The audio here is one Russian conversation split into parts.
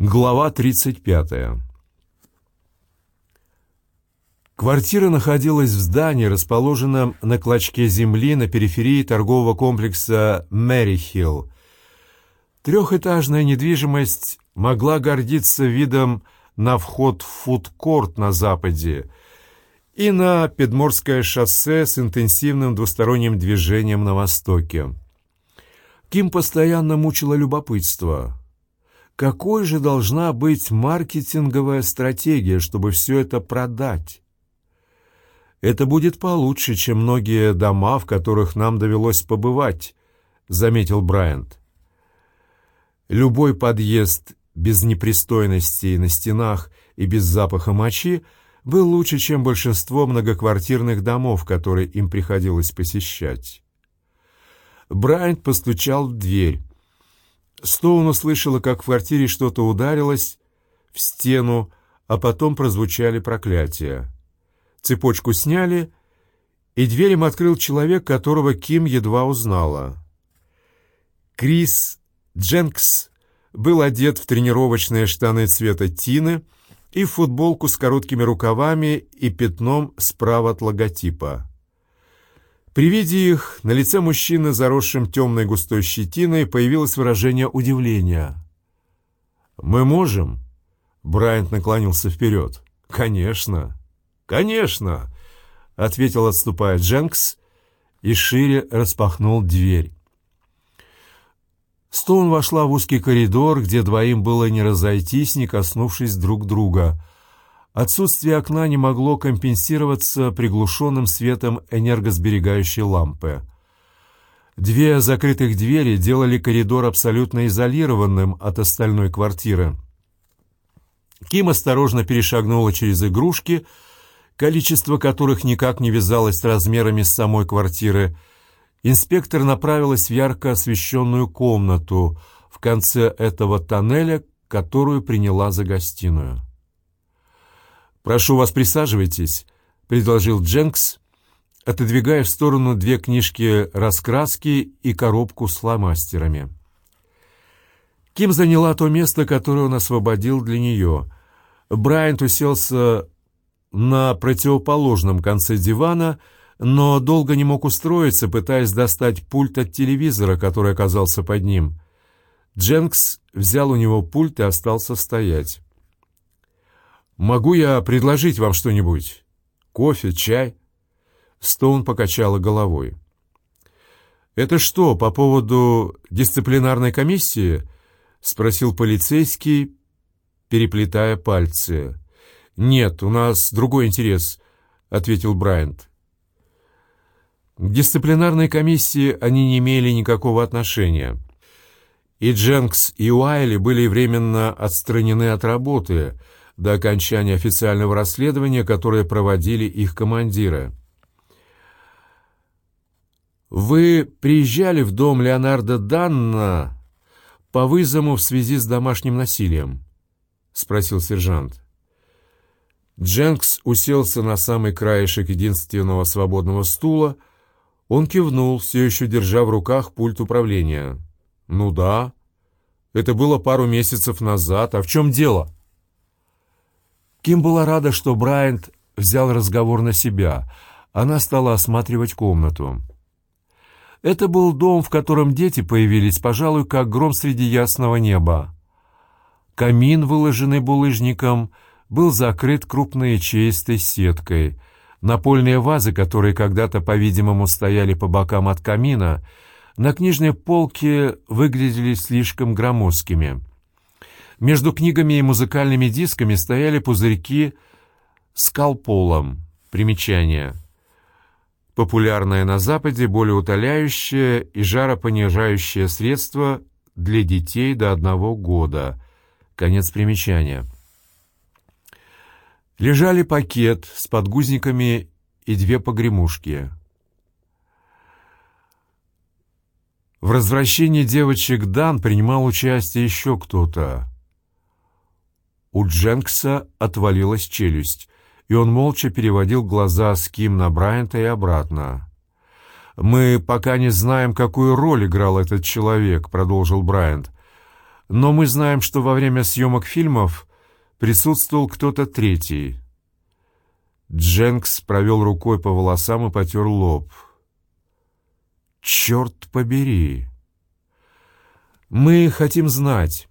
Глава 35. Квартира находилась в здании, расположенном на клочке земли на периферии торгового комплекса Мэри-Хилл. Трехэтажная недвижимость могла гордиться видом на вход в фудкорт на западе и на Педморское шоссе с интенсивным двусторонним движением на востоке. Ким постоянно мучило любопытство – какой же должна быть маркетинговая стратегия, чтобы все это продать? Это будет получше, чем многие дома, в которых нам довелось побывать, заметил Брайант. Любой подъезд без непристойностей на стенах и без запаха мочи был лучше, чем большинство многоквартирных домов, которые им приходилось посещать. Брайант постучал в дверь. Стоун услышала, как в квартире что-то ударилось в стену, а потом прозвучали проклятия. Цепочку сняли, и дверь им открыл человек, которого Ким едва узнала. Крис Дженкс был одет в тренировочные штаны цвета тины и в футболку с короткими рукавами и пятном справа от логотипа. При виде их на лице мужчины, заросшим темной густой щетиной, появилось выражение удивления. «Мы можем?» Брайант наклонился вперед. «Конечно! Конечно!» — ответил, отступая Дженкс, и шире распахнул дверь. Стоун вошла в узкий коридор, где двоим было не разойтись, не коснувшись друг друга — Отсутствие окна не могло компенсироваться приглушенным светом энергосберегающей лампы. Две закрытых двери делали коридор абсолютно изолированным от остальной квартиры. Ким осторожно перешагнула через игрушки, количество которых никак не вязалось с размерами самой квартиры. Инспектор направилась в ярко освещенную комнату в конце этого тоннеля, которую приняла за гостиную. «Прошу вас, присаживайтесь», — предложил Дженкс, отодвигая в сторону две книжки раскраски и коробку с фломастерами. Ким заняла то место, которое он освободил для нее. Брайант уселся на противоположном конце дивана, но долго не мог устроиться, пытаясь достать пульт от телевизора, который оказался под ним. Дженкс взял у него пульт и остался стоять. «Могу я предложить вам что-нибудь? Кофе, чай?» Стоун покачала головой. «Это что, по поводу дисциплинарной комиссии?» — спросил полицейский, переплетая пальцы. «Нет, у нас другой интерес», — ответил Брайант. К дисциплинарной комиссии они не имели никакого отношения. И Дженкс, и Уайли были временно отстранены от работы — до окончания официального расследования, которое проводили их командиры. «Вы приезжали в дом Леонардо Данна по вызову в связи с домашним насилием?» — спросил сержант. Дженкс уселся на самый краешек единственного свободного стула. Он кивнул, все еще держа в руках пульт управления. «Ну да. Это было пару месяцев назад. А в чем дело?» Ким была рада, что Брайант взял разговор на себя. Она стала осматривать комнату. Это был дом, в котором дети появились, пожалуй, как гром среди ясного неба. Камин, выложенный булыжником, был закрыт крупной ячеистой сеткой. Напольные вазы, которые когда-то, по-видимому, стояли по бокам от камина, на книжной полке выглядели слишком громоздкими. Между книгами и музыкальными дисками стояли пузырьки с калполом. Примечание. Популярное на Западе, более утоляющее и жаропонижающее средство для детей до одного года. Конец примечания. Лежали пакет с подгузниками и две погремушки. В возвращении девочек Дан принимал участие еще кто-то. У Дженкса отвалилась челюсть, и он молча переводил глаза с Ким на Брайанта и обратно. «Мы пока не знаем, какую роль играл этот человек», — продолжил Брайант. но мы знаем, что во время съемок фильмов присутствовал кто-то третий. Дженкс провел рукой по волосам и потер лоб. «Черт побери! Мы хотим знать,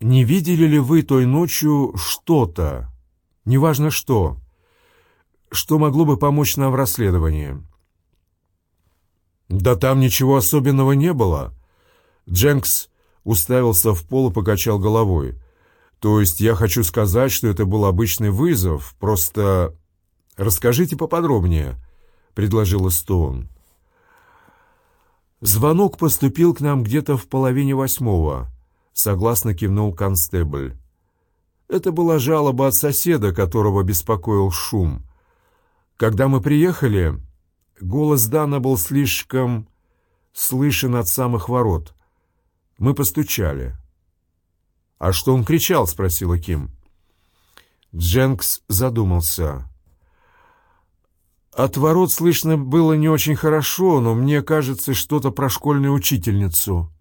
не видели ли вы той ночью что-то, неважно что, что могло бы помочь нам в расследовании?» «Да там ничего особенного не было». Дженкс уставился в пол и покачал головой. «То есть я хочу сказать, что это был обычный вызов, просто расскажите поподробнее», — предложила Стоун. «Звонок поступил к нам где-то в половине восьмого», — согласно кивнул констебль. Это была жалоба от соседа, которого беспокоил шум. Когда мы приехали, голос Дана был слишком слышен от самых ворот. Мы постучали. «А что он кричал?» — спросила Ким. Дженкс задумался. От ворот слышно было не очень хорошо, но мне кажется, что-то про школьную учительницу.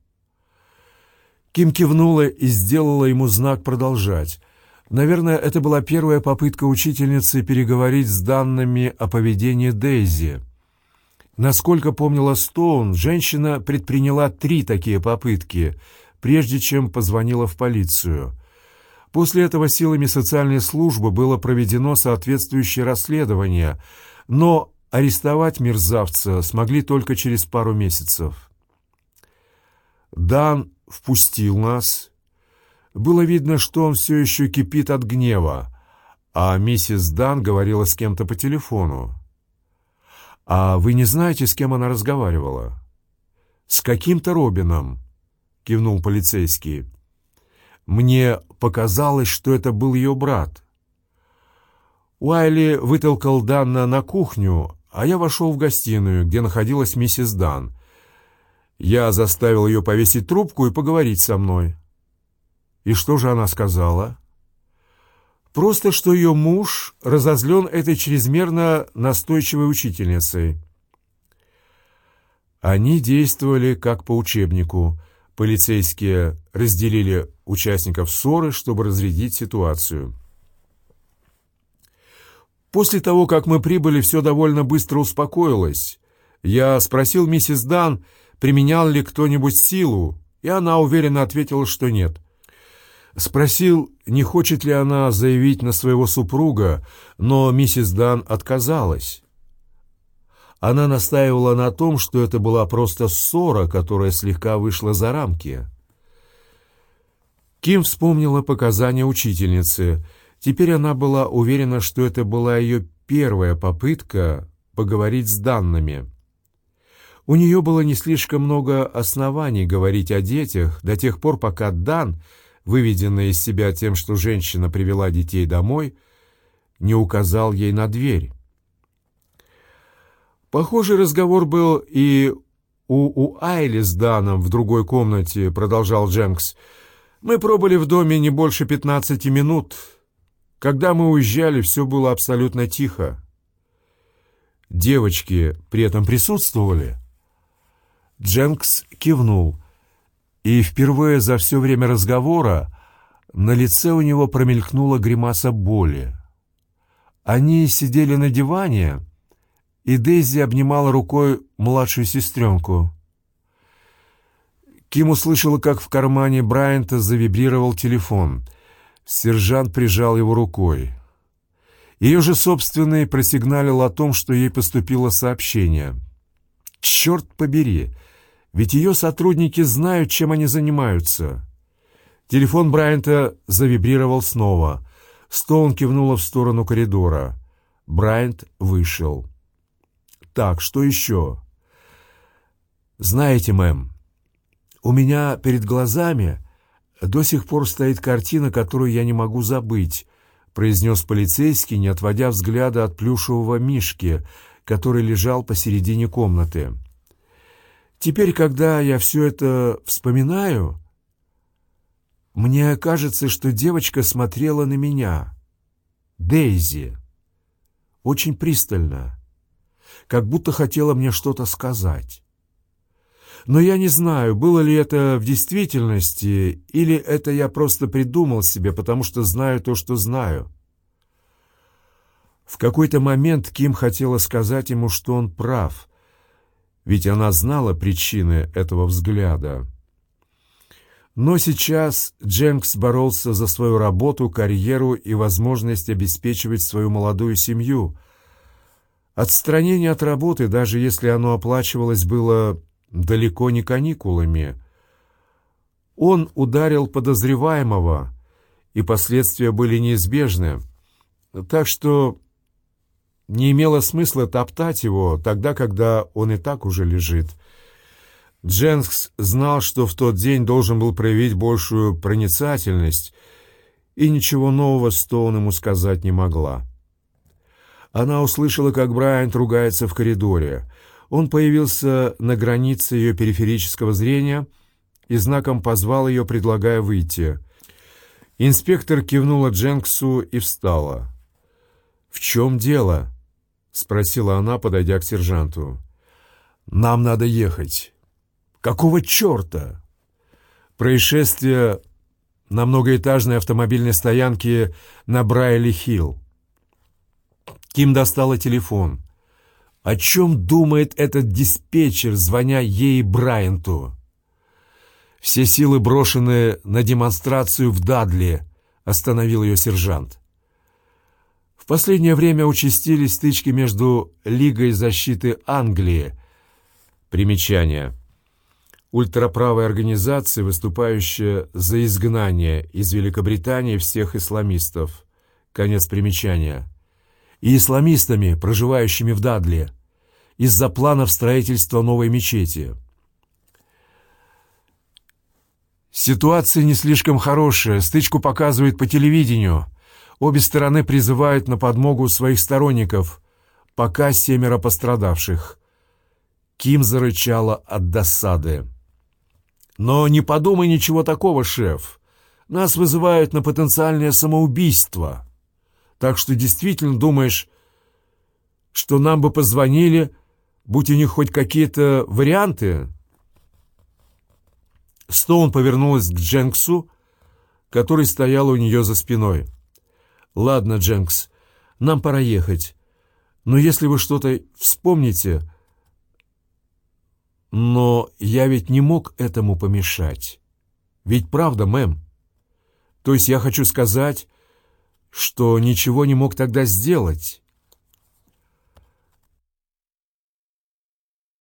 Ким кивнула и сделала ему знак продолжать. Наверное, это была первая попытка учительницы переговорить с данными о поведении Дейзи. Насколько помнила Стоун, женщина предприняла три такие попытки, прежде чем позвонила в полицию. После этого силами социальной службы было проведено соответствующее расследование, но арестовать мерзавца смогли только через пару месяцев. Дан впустил нас. Было видно, что он все еще кипит от гнева, а миссис Дан говорила с кем-то по телефону. «А вы не знаете, с кем она разговаривала?» «С каким-то Робином», — кивнул полицейский. «Мне показалось, что это был ее брат». Уайли вытолкал Данна на кухню, а я вошел в гостиную, где находилась миссис Дан. Я заставил ее повесить трубку и поговорить со мной. И что же она сказала?» Просто, что ее муж разозлен этой чрезмерно настойчивой учительницей. Они действовали как по учебнику. Полицейские разделили участников ссоры, чтобы разрядить ситуацию. После того, как мы прибыли, все довольно быстро успокоилось. Я спросил миссис Дан, применял ли кто-нибудь силу, и она уверенно ответила, что нет. Спросил, не хочет ли она заявить на своего супруга, но миссис Дан отказалась. Она настаивала на том, что это была просто ссора, которая слегка вышла за рамки. Ким вспомнила показания учительницы. Теперь она была уверена, что это была ее первая попытка поговорить с данными. У нее было не слишком много оснований говорить о детях до тех пор, пока Дан выведенный из себя тем, что женщина привела детей домой, не указал ей на дверь. Похожий разговор был и у, у Айли с Даном в другой комнате, продолжал Дженкс. Мы пробыли в доме не больше пятнадцати минут. Когда мы уезжали, все было абсолютно тихо. Девочки при этом присутствовали? Дженкс кивнул и впервые за все время разговора на лице у него промелькнула гримаса боли. Они сидели на диване, и Дейзи обнимала рукой младшую сестренку. Ким услышала, как в кармане Брайанта завибрировал телефон. Сержант прижал его рукой. Ее же собственный просигналил о том, что ей поступило сообщение. «Черт побери!» Ведь ее сотрудники знают, чем они занимаются. Телефон Брайанта завибрировал снова. Стоун кивнула в сторону коридора. Брайант вышел. «Так, что еще?» «Знаете, мэм, у меня перед глазами до сих пор стоит картина, которую я не могу забыть», произнес полицейский, не отводя взгляда от плюшевого мишки, который лежал посередине комнаты. Теперь, когда я все это вспоминаю, мне кажется, что девочка смотрела на меня, Дейзи, очень пристально, как будто хотела мне что-то сказать. Но я не знаю, было ли это в действительности, или это я просто придумал себе, потому что знаю то, что знаю. В какой-то момент Ким хотела сказать ему, что он прав, ведь она знала причины этого взгляда. Но сейчас Дженкс боролся за свою работу, карьеру и возможность обеспечивать свою молодую семью. Отстранение от работы, даже если оно оплачивалось, было далеко не каникулами. Он ударил подозреваемого, и последствия были неизбежны, так что не имело смысла топтать его тогда, когда он и так уже лежит. Дженкс знал, что в тот день должен был проявить большую проницательность, и ничего нового Стоун ему сказать не могла. Она услышала, как Брайант ругается в коридоре. Он появился на границе ее периферического зрения и знаком позвал ее, предлагая выйти. Инспектор кивнула Дженксу и встала. «В чем дело?» — спросила она, подойдя к сержанту. «Нам надо ехать». Какого черта? Происшествие на многоэтажной автомобильной стоянке на Брайли-Хилл. Ким достала телефон. О чем думает этот диспетчер, звоня ей Брайанту? Все силы брошены на демонстрацию в Дадли, остановил ее сержант. Последнее время участились стычки между Лигой защиты Англии. Примечание – ультраправой организации, выступающая за изгнание из Великобритании всех исламистов. Конец примечания. И исламистами, проживающими в Дадли, из-за планов строительства новой мечети. Ситуация не слишком хорошая, стычку показывают по телевидению. Обе стороны призывают на подмогу своих сторонников, пока семеро пострадавших. Ким зарычала от досады. Но не подумай ничего такого, шеф. Нас вызывают на потенциальное самоубийство. Так что действительно думаешь, что нам бы позвонили, будь у них хоть какие-то варианты?» Стоун повернулась к Дженксу, который стоял у нее за спиной. «Ладно, Дженкс, нам пора ехать. Но если вы что-то вспомните, но я ведь не мог этому помешать. Ведь правда, мэм? То есть я хочу сказать, что ничего не мог тогда сделать.